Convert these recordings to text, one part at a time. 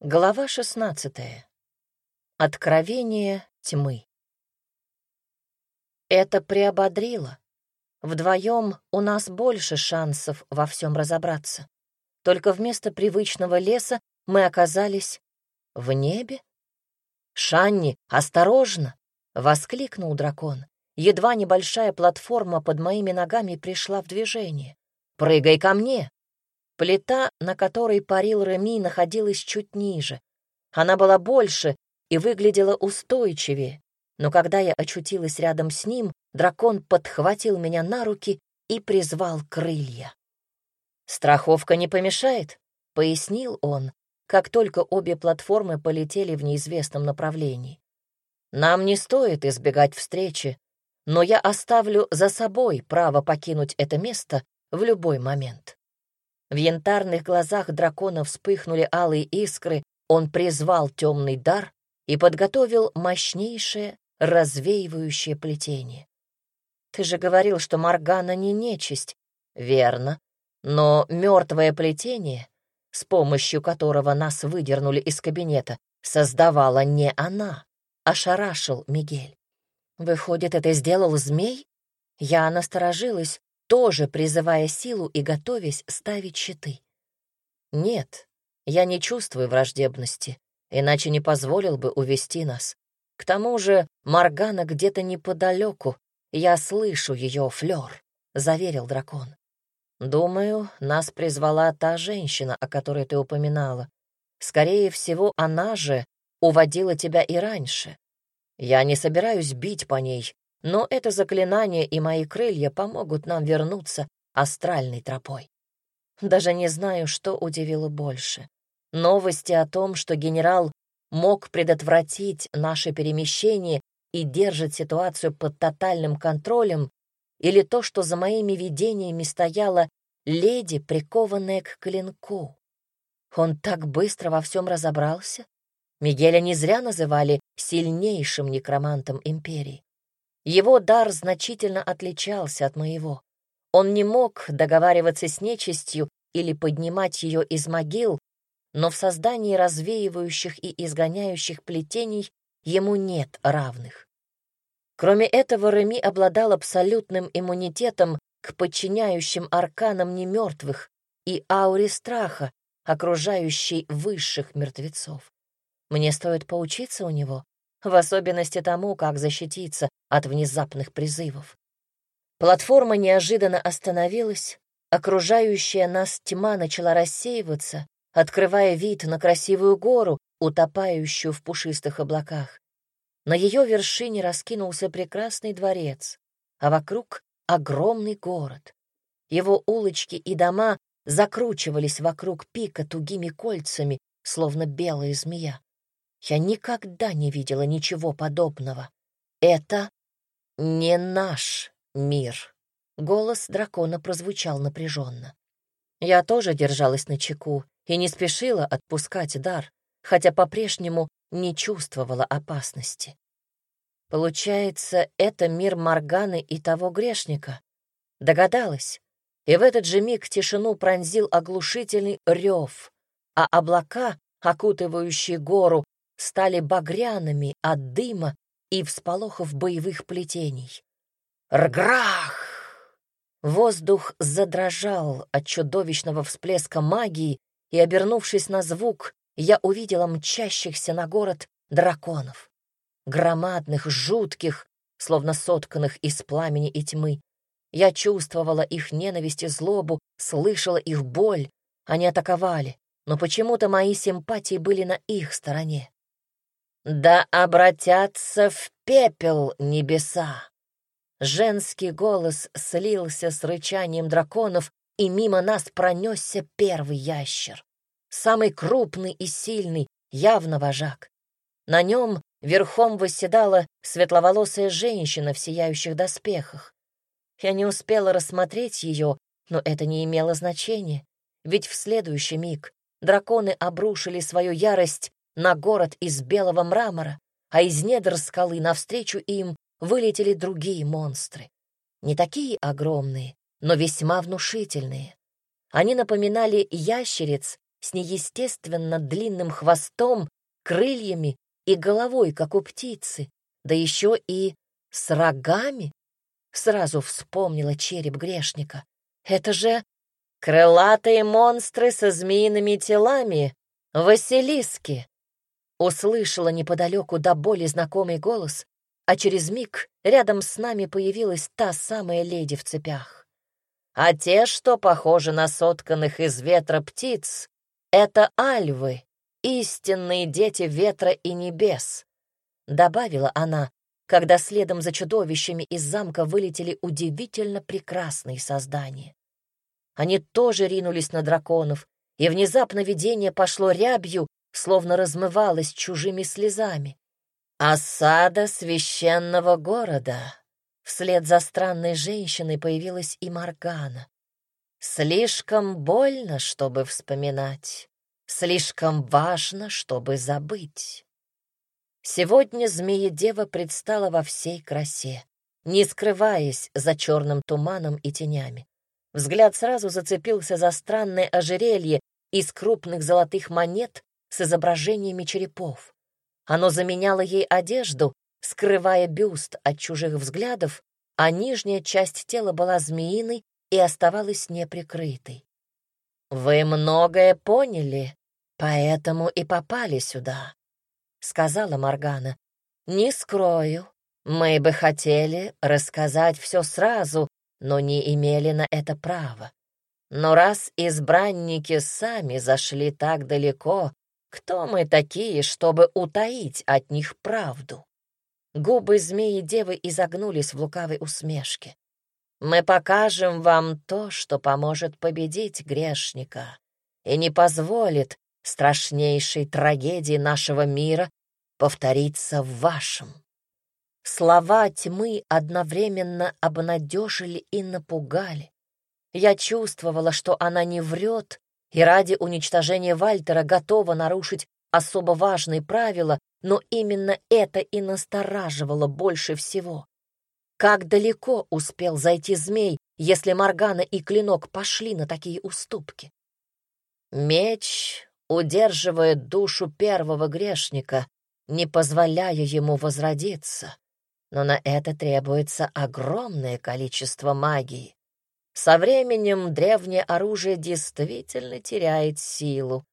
Глава 16. Откровение тьмы. Это приободрило. Вдвоем у нас больше шансов во всем разобраться. Только вместо привычного леса мы оказались в небе. «Шанни, осторожно!» — воскликнул дракон. Едва небольшая платформа под моими ногами пришла в движение. «Прыгай ко мне!» Плита, на которой парил Реми, находилась чуть ниже. Она была больше и выглядела устойчивее, но когда я очутилась рядом с ним, дракон подхватил меня на руки и призвал крылья. «Страховка не помешает», — пояснил он, как только обе платформы полетели в неизвестном направлении. «Нам не стоит избегать встречи, но я оставлю за собой право покинуть это место в любой момент». В янтарных глазах дракона вспыхнули алые искры, он призвал темный дар и подготовил мощнейшее развеивающее плетение. «Ты же говорил, что Маргана не нечисть». «Верно. Но мертвое плетение, с помощью которого нас выдернули из кабинета, создавала не она», — ошарашил Мигель. «Выходит, это сделал змей?» Я насторожилась, тоже призывая силу и готовясь ставить щиты. Нет, я не чувствую враждебности, иначе не позволил бы увести нас. К тому же Маргана где-то неподалеку, я слышу ее флёр, заверил дракон. Думаю, нас призвала та женщина, о которой ты упоминала. Скорее всего, она же уводила тебя и раньше. Я не собираюсь бить по ней, но это заклинание и мои крылья помогут нам вернуться астральной тропой. Даже не знаю, что удивило больше. Новости о том, что генерал мог предотвратить наше перемещение и держит ситуацию под тотальным контролем, или то, что за моими видениями стояла леди, прикованная к клинку. Он так быстро во всем разобрался. Мигеля не зря называли сильнейшим некромантом империи. Его дар значительно отличался от моего. Он не мог договариваться с нечистью или поднимать ее из могил, но в создании развеивающих и изгоняющих плетений ему нет равных. Кроме этого, Реми обладал абсолютным иммунитетом к подчиняющим арканам немертвых и ауре страха, окружающей высших мертвецов. Мне стоит поучиться у него, в особенности тому, как защититься от внезапных призывов. Платформа неожиданно остановилась, окружающая нас тьма начала рассеиваться, открывая вид на красивую гору, утопающую в пушистых облаках. На ее вершине раскинулся прекрасный дворец, а вокруг — огромный город. Его улочки и дома закручивались вокруг пика тугими кольцами, словно белая змея. Я никогда не видела ничего подобного. Это не наш мир. Голос дракона прозвучал напряженно. Я тоже держалась на чеку и не спешила отпускать дар, хотя по-прежнему не чувствовала опасности. Получается, это мир Морганы и того грешника. Догадалась. И в этот же миг тишину пронзил оглушительный рев, а облака, окутывающие гору, стали багряными от дыма и всполохов боевых плетений. Рграх! Воздух задрожал от чудовищного всплеска магии, и, обернувшись на звук, я увидела мчащихся на город драконов. Громадных, жутких, словно сотканных из пламени и тьмы. Я чувствовала их ненависть и злобу, слышала их боль. Они атаковали, но почему-то мои симпатии были на их стороне. Да обратятся в пепел небеса. Женский голос слился с рычанием драконов, и мимо нас пронесся первый ящер. Самый крупный и сильный, явно вожак. На нем верхом восседала светловолосая женщина в сияющих доспехах. Я не успела рассмотреть ее, но это не имело значения, ведь в следующий миг драконы обрушили свою ярость на город из белого мрамора, а из недр скалы навстречу им вылетели другие монстры. Не такие огромные, но весьма внушительные. Они напоминали ящериц, с неестественно длинным хвостом, крыльями и головой, как у птицы, да еще и с рогами. Сразу вспомнила череп грешника. Это же крылатые монстры со змеиными телами, Василиски. Услышала неподалеку до боли знакомый голос, а через миг рядом с нами появилась та самая леди в цепях. А те, что похожи на сотканных из ветра птиц, это альвы, истинные дети ветра и небес, добавила она, когда следом за чудовищами из замка вылетели удивительно прекрасные создания. Они тоже ринулись на драконов, и внезапно видение пошло рябью, словно размывалось чужими слезами. «Осада священного города!» Вслед за странной женщиной появилась и Маргана. «Слишком больно, чтобы вспоминать, слишком важно, чтобы забыть». Сегодня змея-дева предстала во всей красе, не скрываясь за черным туманом и тенями. Взгляд сразу зацепился за странное ожерелье из крупных золотых монет с изображениями черепов. Оно заменяло ей одежду, скрывая бюст от чужих взглядов, а нижняя часть тела была змеиной и оставалась неприкрытой. «Вы многое поняли, поэтому и попали сюда», — сказала Моргана. «Не скрою, мы бы хотели рассказать все сразу, но не имели на это права. Но раз избранники сами зашли так далеко, кто мы такие, чтобы утаить от них правду? Губы змеи-девы изогнулись в лукавой усмешке. Мы покажем вам то, что поможет победить грешника и не позволит страшнейшей трагедии нашего мира повториться в вашем. Слова тьмы одновременно обнадежили и напугали. Я чувствовала, что она не врет и ради уничтожения Вальтера готова нарушить особо важные правила, но именно это и настораживало больше всего. Как далеко успел зайти змей, если Моргана и Клинок пошли на такие уступки? Меч удерживает душу первого грешника, не позволяя ему возродиться. Но на это требуется огромное количество магии. Со временем древнее оружие действительно теряет силу,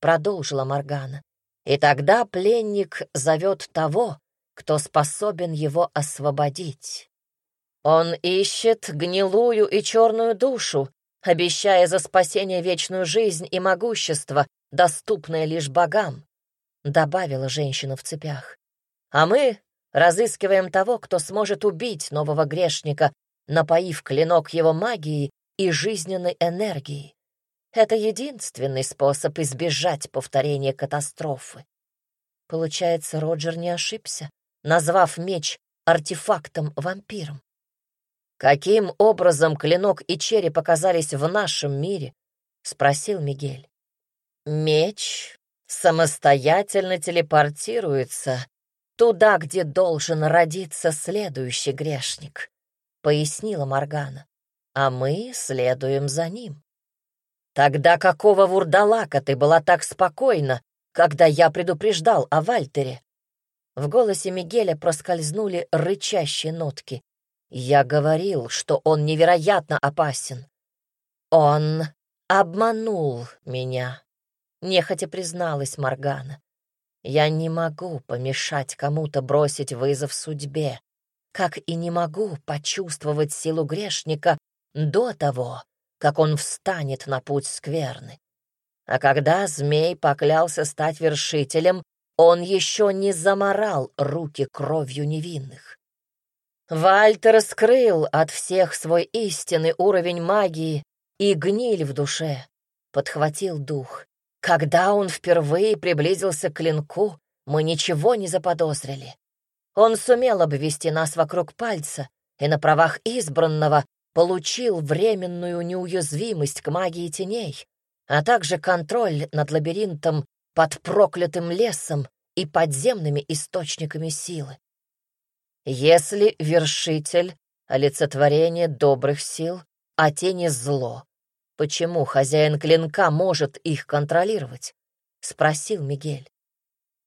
продолжила Моргана. И тогда пленник зовет того, кто способен его освободить. Он ищет гнилую и черную душу, обещая за спасение вечную жизнь и могущество, доступное лишь богам, добавила женщина в цепях. А мы разыскиваем того, кто сможет убить нового грешника напоив клинок его магией и жизненной энергией. Это единственный способ избежать повторения катастрофы. Получается, Роджер не ошибся, назвав меч артефактом-вампиром. «Каким образом клинок и череп оказались в нашем мире?» — спросил Мигель. «Меч самостоятельно телепортируется туда, где должен родиться следующий грешник», — пояснила Моргана. «А мы следуем за ним». «Тогда какого вурдалака ты была так спокойна, когда я предупреждал о Вальтере?» В голосе Мигеля проскользнули рычащие нотки. «Я говорил, что он невероятно опасен. Он обманул меня», — нехотя призналась Моргана. «Я не могу помешать кому-то бросить вызов судьбе, как и не могу почувствовать силу грешника до того, как он встанет на путь скверны. А когда змей поклялся стать вершителем, он еще не заморал руки кровью невинных. Вальтер скрыл от всех свой истинный уровень магии и гниль в душе, подхватил дух. Когда он впервые приблизился к клинку, мы ничего не заподозрили. Он сумел обвести нас вокруг пальца и на правах избранного получил временную неуязвимость к магии теней, а также контроль над лабиринтом под проклятым лесом и подземными источниками силы. Если вершитель — олицетворение добрых сил, а тени — зло, почему хозяин клинка может их контролировать?» — спросил Мигель.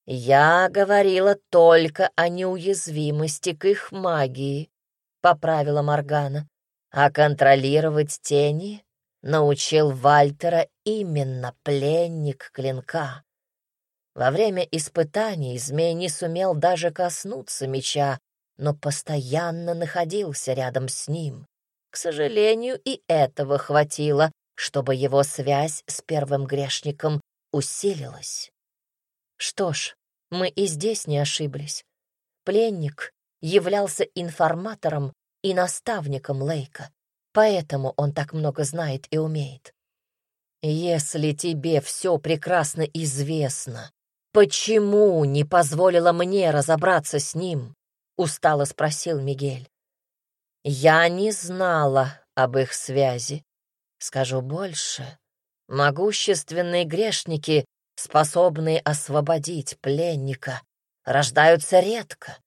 «Я говорила только о неуязвимости к их магии», — поправила Моргана. «А контролировать тени научил Вальтера именно пленник клинка. Во время испытаний змей не сумел даже коснуться меча, но постоянно находился рядом с ним. К сожалению, и этого хватило, чтобы его связь с первым грешником усилилась. Что ж, мы и здесь не ошиблись. Пленник являлся информатором и наставником Лейка, поэтому он так много знает и умеет. Если тебе все прекрасно известно, почему не позволила мне разобраться с ним? Устало спросил Мигель. Я не знала об их связи. Скажу больше. Могущественные грешники, способные освободить пленника, рождаются редко.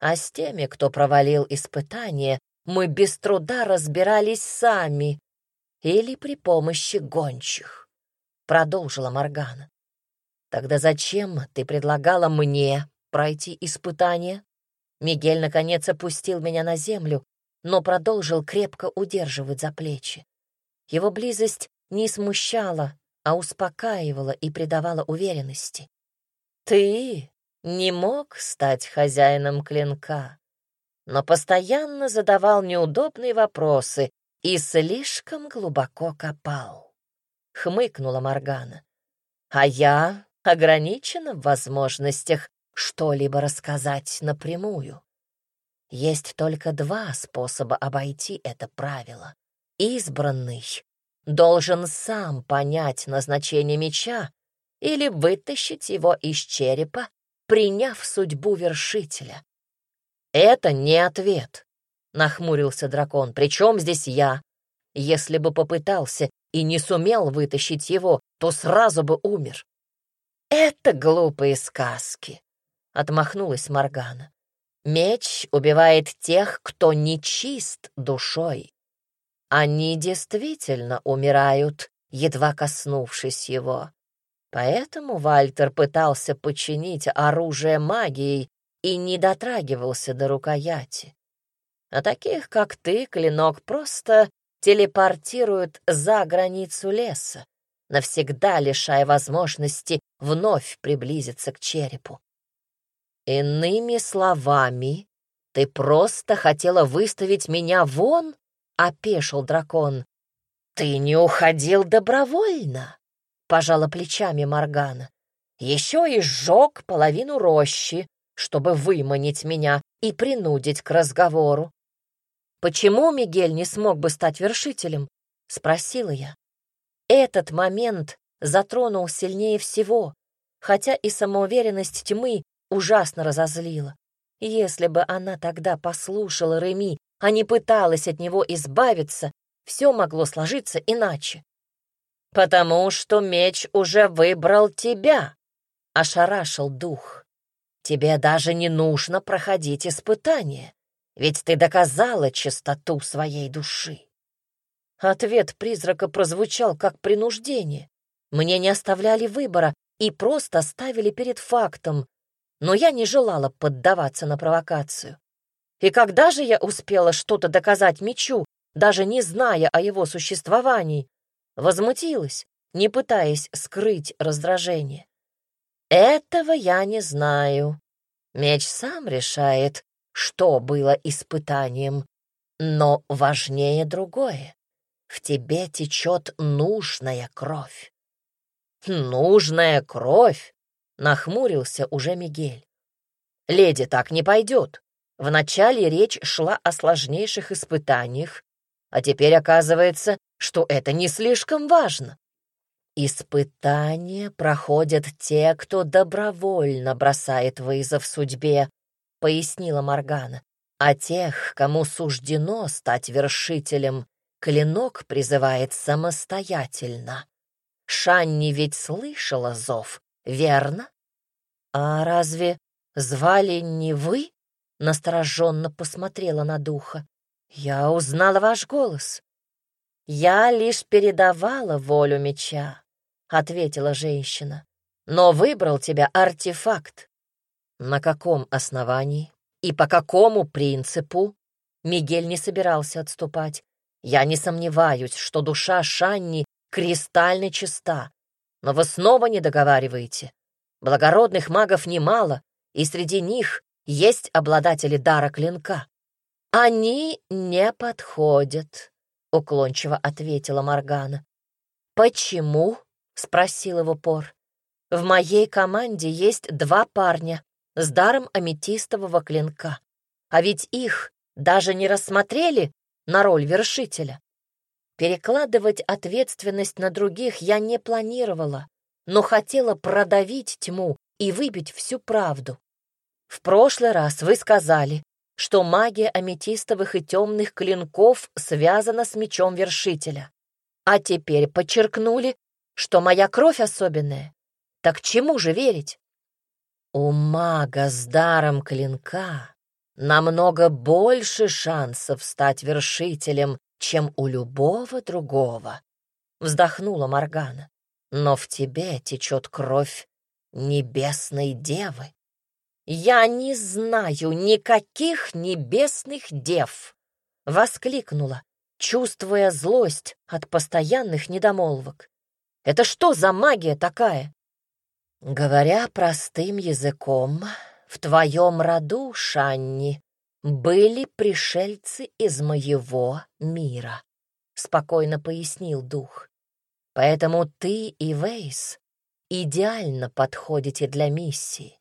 А с теми, кто провалил испытание, мы без труда разбирались сами или при помощи гончих. Продолжила Моргана. Тогда зачем ты предлагала мне пройти испытание? Мигель, наконец, опустил меня на землю, но продолжил крепко удерживать за плечи. Его близость не смущала, а успокаивала и придавала уверенности. «Ты не мог стать хозяином клинка, но постоянно задавал неудобные вопросы и слишком глубоко копал», — хмыкнула Моргана. «А я ограничена в возможностях что-либо рассказать напрямую. Есть только два способа обойти это правило. Избранный должен сам понять назначение меча или вытащить его из черепа, приняв судьбу вершителя. «Это не ответ», — нахмурился дракон. «Причем здесь я? Если бы попытался и не сумел вытащить его, то сразу бы умер». «Это глупые сказки», отмахнулась Моргана. Меч убивает тех, кто не чист душой. Они действительно умирают, едва коснувшись его. Поэтому Вальтер пытался починить оружие магией и не дотрагивался до рукояти. А таких, как ты, клинок просто телепортирует за границу леса, навсегда лишая возможности вновь приблизиться к черепу. «Иными словами, ты просто хотела выставить меня вон?» — опешил дракон. «Ты не уходил добровольно», — пожала плечами Моргана. «Еще и сжег половину рощи, чтобы выманить меня и принудить к разговору». «Почему Мигель не смог бы стать вершителем?» — спросила я. Этот момент затронул сильнее всего, хотя и самоуверенность тьмы ужасно разозлила. Если бы она тогда послушала Реми, а не пыталась от него избавиться, все могло сложиться иначе. «Потому что меч уже выбрал тебя», — ошарашил дух. «Тебе даже не нужно проходить испытание, ведь ты доказала чистоту своей души». Ответ призрака прозвучал как принуждение. Мне не оставляли выбора и просто ставили перед фактом, но я не желала поддаваться на провокацию. И когда же я успела что-то доказать мечу, даже не зная о его существовании? Возмутилась, не пытаясь скрыть раздражение. Этого я не знаю. Меч сам решает, что было испытанием. Но важнее другое. В тебе течет нужная кровь. Нужная кровь? Нахмурился уже Мигель. «Леди, так не пойдет. Вначале речь шла о сложнейших испытаниях, а теперь оказывается, что это не слишком важно. Испытания проходят те, кто добровольно бросает вызов судьбе, пояснила Моргана. А тех, кому суждено стать вершителем, клинок призывает самостоятельно. Шанни ведь слышала зов, верно? А разве звали не вы? Настороженно посмотрела на духа. Я узнала ваш голос. «Я лишь передавала волю меча», — ответила женщина. «Но выбрал тебя артефакт». «На каком основании и по какому принципу?» Мигель не собирался отступать. «Я не сомневаюсь, что душа Шанни кристально чиста, но вы снова не договариваете. Благородных магов немало, и среди них есть обладатели дара клинка. Они не подходят, уклончиво ответила Моргана. Почему? спросил его Пор. В моей команде есть два парня с даром аметистового клинка. А ведь их даже не рассмотрели на роль вершителя. Перекладывать ответственность на других я не планировала, но хотела продавить тьму и выбить всю правду. В прошлый раз вы сказали, что магия аметистовых и темных клинков связана с мечом вершителя. А теперь подчеркнули, что моя кровь особенная. Так чему же верить? У мага с даром клинка намного больше шансов стать вершителем, чем у любого другого, — вздохнула Моргана. Но в тебе течет кровь небесной девы. Я не знаю никаких небесных дев, — воскликнула, чувствуя злость от постоянных недомолвок. Это что за магия такая? Говоря простым языком, в твоем роду, Шанни, были пришельцы из моего мира, — спокойно пояснил дух. Поэтому ты и Вейс идеально подходите для миссии.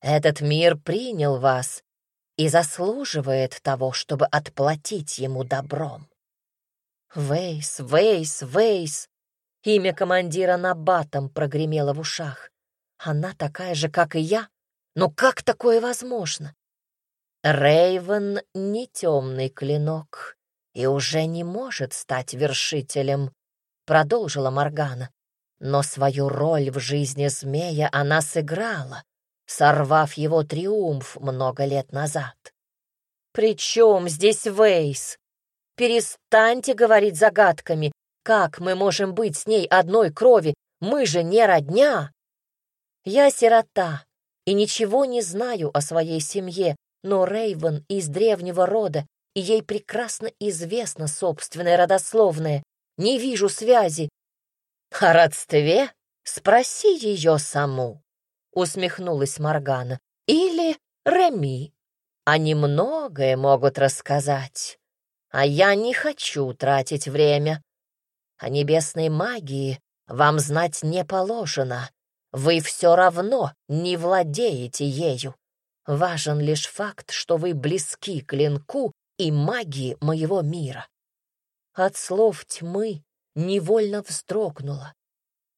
Этот мир принял вас и заслуживает того, чтобы отплатить ему добром. Вейс, Вейс, Вейс. Имя командира Набатом прогремело в ушах. Она такая же, как и я. Но как такое возможно? Рейвен не темный клинок и уже не может стать вершителем, продолжила Моргана. Но свою роль в жизни змея она сыграла, сорвав его триумф много лет назад. «При чем здесь Вейс? Перестаньте говорить загадками. Как мы можем быть с ней одной крови? Мы же не родня!» «Я сирота и ничего не знаю о своей семье, но Рейвен из древнего рода, и ей прекрасно известно собственное родословное. Не вижу связи. О родстве? Спроси ее саму, усмехнулась Моргана. Или Реми. Они многое могут рассказать. А я не хочу тратить время. О небесной магии вам знать не положено. Вы все равно не владеете ею. Важен лишь факт, что вы близки к клинку и магии моего мира. От слов тьмы невольно вздрогнула.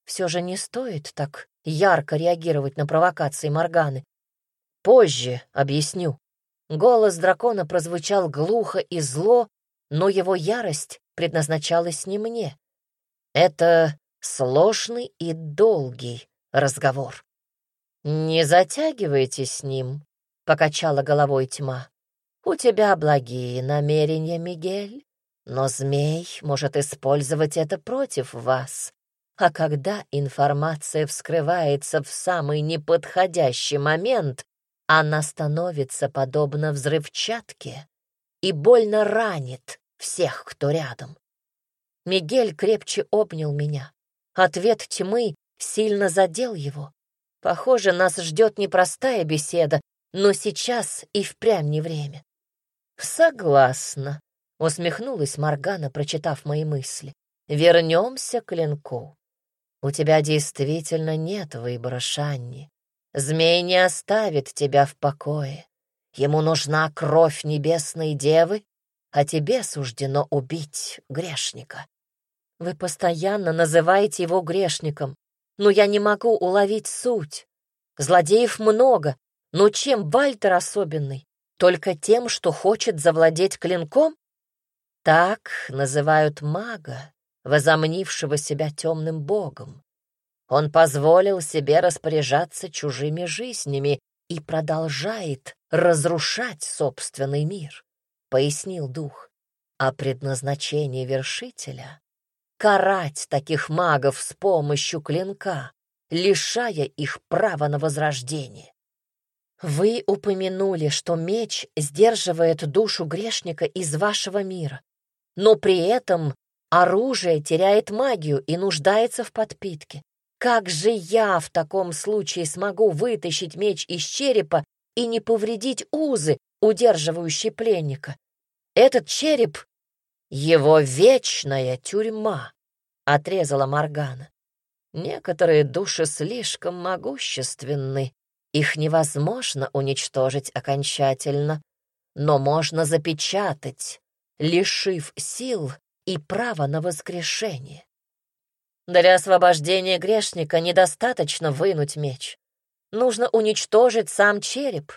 Все же не стоит так ярко реагировать на провокации Морганы. Позже объясню. Голос дракона прозвучал глухо и зло, но его ярость предназначалась не мне. Это сложный и долгий разговор. «Не затягивайте с ним», — покачала головой тьма. «У тебя благие намерения, Мигель, но змей может использовать это против вас. А когда информация вскрывается в самый неподходящий момент, она становится подобно взрывчатке и больно ранит всех, кто рядом. Мигель крепче обнял меня. Ответ тьмы сильно задел его. Похоже, нас ждет непростая беседа, но сейчас и впрямь не время. Согласна, усмехнулась Маргана, прочитав мои мысли. Вернемся к клинку. У тебя действительно нет выбора, Шанни. Змей не оставит тебя в покое. Ему нужна кровь небесной девы, а тебе суждено убить грешника. Вы постоянно называете его грешником, но я не могу уловить суть. Злодеев много, но чем Вальтер особенный? Только тем, что хочет завладеть клинком? Так называют мага, возомнившего себя темным богом. Он позволил себе распоряжаться чужими жизнями и продолжает разрушать собственный мир, — пояснил дух. А предназначение вершителя карать таких магов с помощью клинка, лишая их права на возрождение. Вы упомянули, что меч сдерживает душу грешника из вашего мира, но при этом оружие теряет магию и нуждается в подпитке. Как же я в таком случае смогу вытащить меч из черепа и не повредить узы, удерживающие пленника? Этот череп — его вечная тюрьма, — отрезала Моргана. Некоторые души слишком могущественны, их невозможно уничтожить окончательно, но можно запечатать, лишив сил и права на воскрешение. Для освобождения грешника недостаточно вынуть меч. Нужно уничтожить сам череп.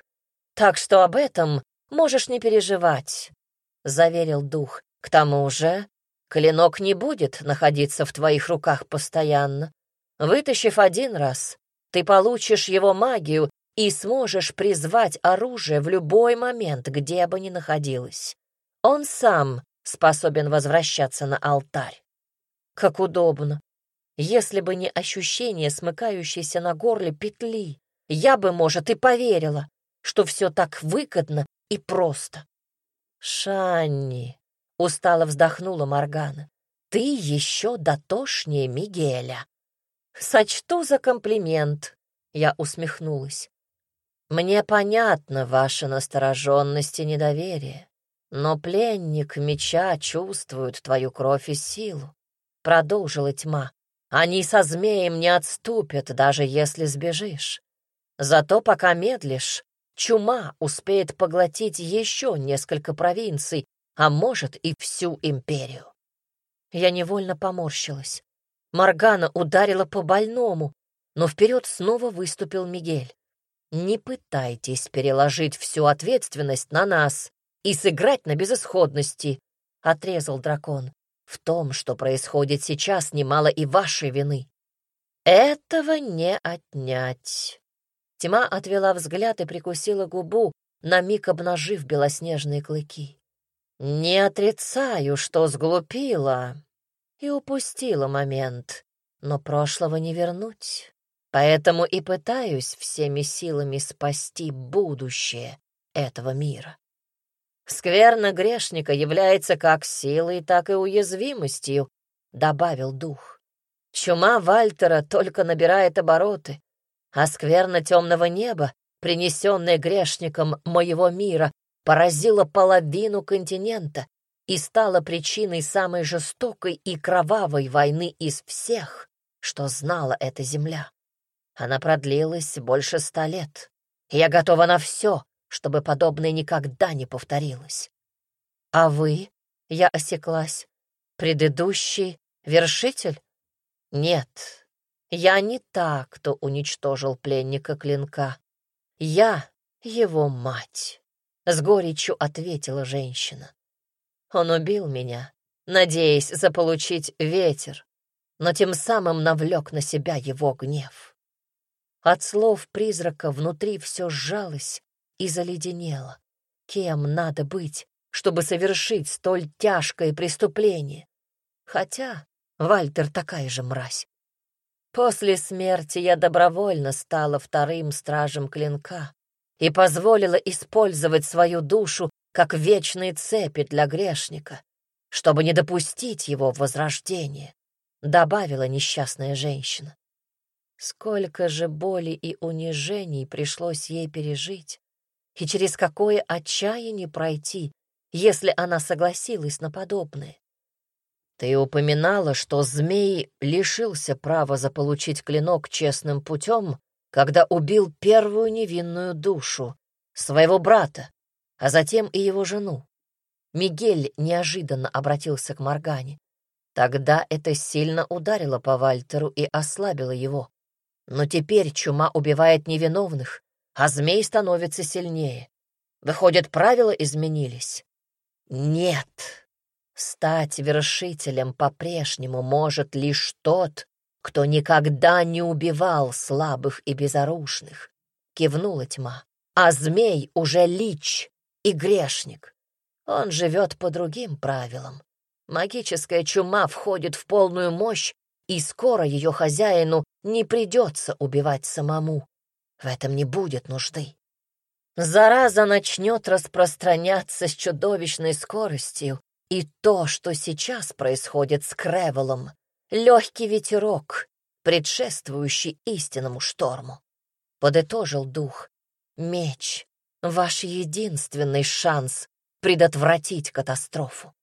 Так что об этом можешь не переживать, — заверил дух. К тому же клинок не будет находиться в твоих руках постоянно. Вытащив один раз, ты получишь его магию и сможешь призвать оружие в любой момент, где бы ни находилось. Он сам способен возвращаться на алтарь. Как удобно. Если бы не ощущение смыкающейся на горле петли, я бы, может, и поверила, что все так выгодно и просто. «Шанни», — устало вздохнула Моргана, — «ты еще дотошнее Мигеля». «Сочту за комплимент», — я усмехнулась. «Мне понятно ваша настороженность и недоверие, но пленник меча чувствует твою кровь и силу», — продолжила тьма. Они со змеем не отступят, даже если сбежишь. Зато пока медлишь, чума успеет поглотить еще несколько провинций, а может и всю империю. Я невольно поморщилась. Маргана ударила по больному, но вперед снова выступил Мигель. «Не пытайтесь переложить всю ответственность на нас и сыграть на безысходности», — отрезал дракон. В том, что происходит сейчас, немало и вашей вины. Этого не отнять. Тьма отвела взгляд и прикусила губу, на миг обнажив белоснежные клыки. Не отрицаю, что сглупила и упустила момент, но прошлого не вернуть. Поэтому и пытаюсь всеми силами спасти будущее этого мира. Скверно грешника является как силой, так и уязвимостью, — добавил дух. Чума Вальтера только набирает обороты, а скверно темного неба, принесенное грешником моего мира, поразила половину континента и стала причиной самой жестокой и кровавой войны из всех, что знала эта земля. Она продлилась больше ста лет, я готова на все, чтобы подобное никогда не повторилось. А вы, я осеклась, предыдущий вершитель? Нет, я не та, кто уничтожил пленника клинка. Я его мать, — с горечью ответила женщина. Он убил меня, надеясь заполучить ветер, но тем самым навлек на себя его гнев. От слов призрака внутри все сжалось, и заледенела. Кем надо быть, чтобы совершить столь тяжкое преступление? Хотя Вальтер такая же мразь. После смерти я добровольно стала вторым стражем клинка и позволила использовать свою душу как вечные цепи для грешника, чтобы не допустить его возрождения, добавила несчастная женщина. Сколько же боли и унижений пришлось ей пережить, и через какое отчаяние пройти, если она согласилась на подобное. Ты упоминала, что змей лишился права заполучить клинок честным путем, когда убил первую невинную душу, своего брата, а затем и его жену. Мигель неожиданно обратился к Моргане. Тогда это сильно ударило по Вальтеру и ослабило его. Но теперь чума убивает невиновных, а змей становится сильнее. Выходит, правила изменились? Нет. Стать вершителем по-прежнему может лишь тот, кто никогда не убивал слабых и безоружных. Кивнула тьма. А змей уже лич и грешник. Он живет по другим правилам. Магическая чума входит в полную мощь, и скоро ее хозяину не придется убивать самому. В этом не будет нужды. Зараза начнет распространяться с чудовищной скоростью, и то, что сейчас происходит с Кревелом, легкий ветерок, предшествующий истинному шторму. Подытожил дух. Меч — ваш единственный шанс предотвратить катастрофу.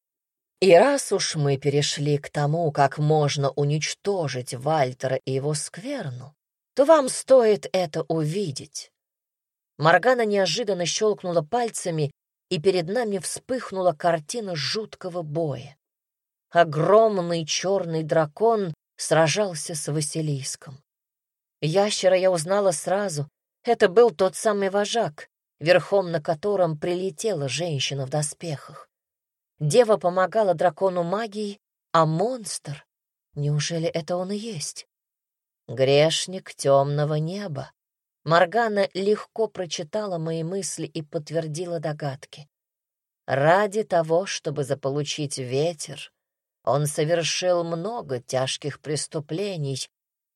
И раз уж мы перешли к тому, как можно уничтожить Вальтера и его скверну, то вам стоит это увидеть. Моргана неожиданно щелкнула пальцами, и перед нами вспыхнула картина жуткого боя. Огромный черный дракон сражался с Василиском. Ящера я узнала сразу. Это был тот самый вожак, верхом на котором прилетела женщина в доспехах. Дева помогала дракону магией, а монстр... Неужели это он и есть? Грешник темного неба. Моргана легко прочитала мои мысли и подтвердила догадки. Ради того, чтобы заполучить ветер, он совершил много тяжких преступлений,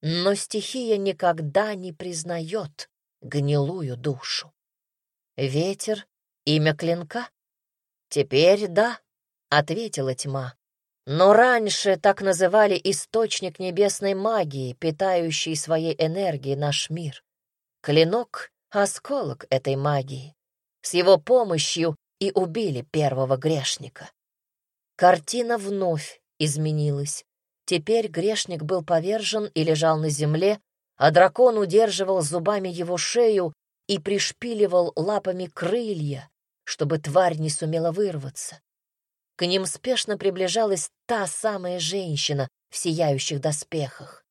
но стихия никогда не признает гнилую душу. Ветер — имя клинка? Теперь да, — ответила тьма. Но раньше так называли источник небесной магии, питающий своей энергией наш мир. Клинок — осколок этой магии. С его помощью и убили первого грешника. Картина вновь изменилась. Теперь грешник был повержен и лежал на земле, а дракон удерживал зубами его шею и пришпиливал лапами крылья, чтобы тварь не сумела вырваться. К ним спешно приближалась та самая женщина в сияющих доспехах.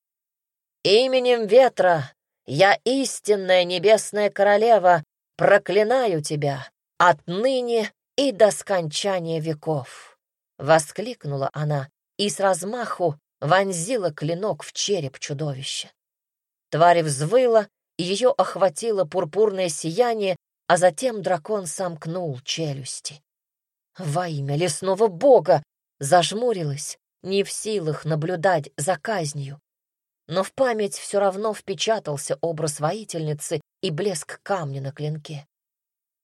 «Именем ветра я истинная небесная королева, проклинаю тебя отныне и до скончания веков!» — воскликнула она и с размаху вонзила клинок в череп чудовища. Тварь взвыла, ее охватило пурпурное сияние, а затем дракон сомкнул челюсти. Во имя лесного бога зажмурилась, не в силах наблюдать за казнью. Но в память все равно впечатался образ воительницы и блеск камня на клинке.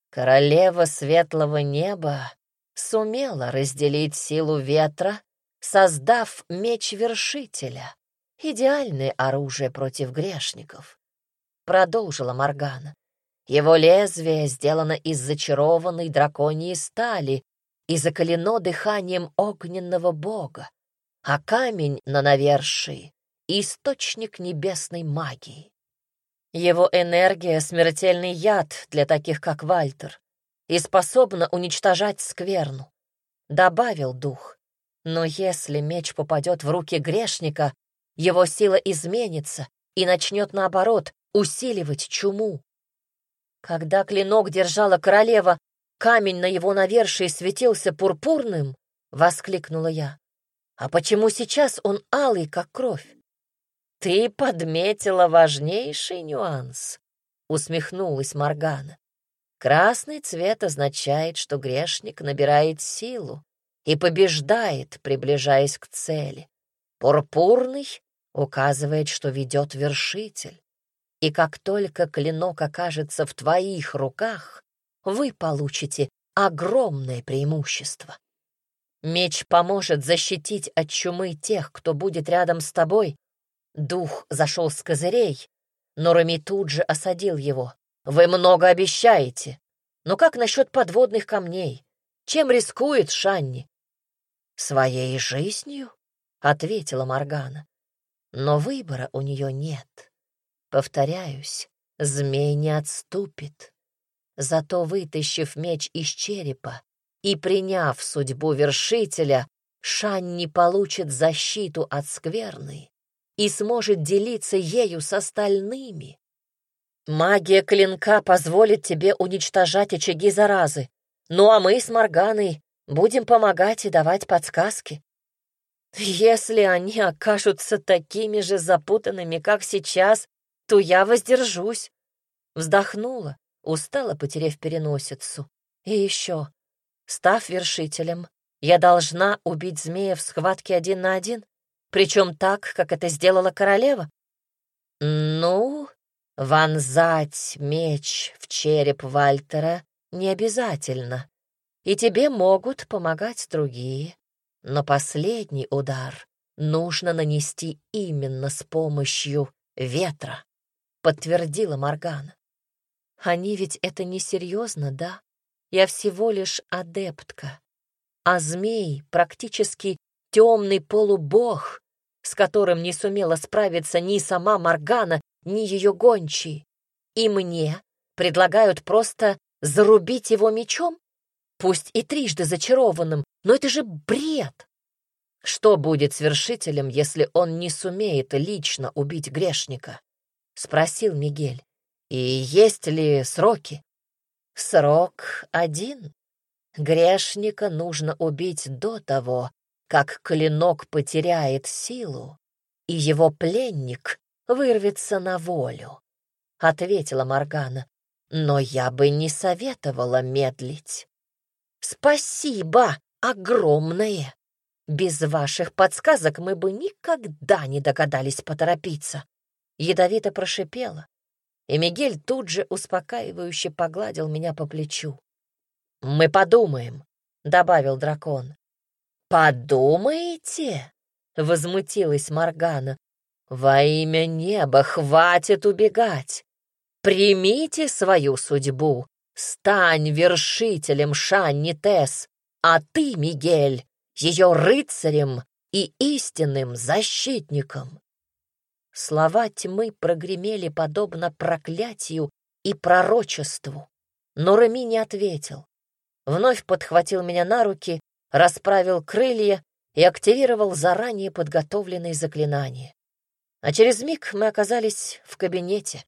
Королева светлого неба сумела разделить силу ветра, создав меч вершителя, идеальное оружие против грешников. Продолжила Моргана. Его лезвие сделано из зачарованной драконьей стали, и закалено дыханием огненного бога, а камень на навершии — источник небесной магии. Его энергия — смертельный яд для таких, как Вальтер, и способна уничтожать скверну. Добавил дух. Но если меч попадет в руки грешника, его сила изменится и начнет, наоборот, усиливать чуму. Когда клинок держала королева, камень на его навершии светился пурпурным, — воскликнула я. А почему сейчас он алый, как кровь? Ты подметила важнейший нюанс, — усмехнулась Моргана. Красный цвет означает, что грешник набирает силу и побеждает, приближаясь к цели. Пурпурный указывает, что ведет вершитель. И как только клинок окажется в твоих руках, вы получите огромное преимущество. Меч поможет защитить от чумы тех, кто будет рядом с тобой. Дух зашел с козырей, но Рами тут же осадил его. Вы много обещаете. Но как насчет подводных камней? Чем рискует Шанни? Своей жизнью, ответила Моргана. Но выбора у нее нет. Повторяюсь, змей не отступит. Зато, вытащив меч из черепа и приняв судьбу вершителя, Шанни получит защиту от скверны и сможет делиться ею с остальными. Магия клинка позволит тебе уничтожать очаги заразы, ну а мы с Морганой будем помогать и давать подсказки. Если они окажутся такими же запутанными, как сейчас, то я воздержусь. Вздохнула устало потеряв переносицу. И еще, став вершителем, Я должна убить змея в схватке один на один, причем так, как это сделала королева? Ну, вонзать меч в череп Вальтера не обязательно, и тебе могут помогать другие. Но последний удар нужно нанести именно с помощью ветра, подтвердила Моргана. Они ведь это несерьезно, да? Я всего лишь адептка. А змей практически темный полубог, с которым не сумела справиться ни сама Моргана, ни ее гончие. И мне предлагают просто зарубить его мечом? Пусть и трижды зачарованным, но это же бред! Что будет с вершителем, если он не сумеет лично убить грешника? Спросил Мигель. И есть ли сроки? Срок один. Грешника нужно убить до того, как клинок потеряет силу, и его пленник вырвется на волю, — ответила Моргана. Но я бы не советовала медлить. Спасибо огромное! Без ваших подсказок мы бы никогда не догадались поторопиться. Ядовито прошипела, и Мигель тут же успокаивающе погладил меня по плечу. «Мы подумаем», — добавил дракон. «Подумаете?» — возмутилась Моргана. «Во имя неба хватит убегать! Примите свою судьбу, стань вершителем Шанни Тесс, а ты, Мигель, ее рыцарем и истинным защитником. Слова тьмы прогремели подобно проклятию и пророчеству, но Реми не ответил. Вновь подхватил меня на руки, расправил крылья и активировал заранее подготовленные заклинания. А через миг мы оказались в кабинете.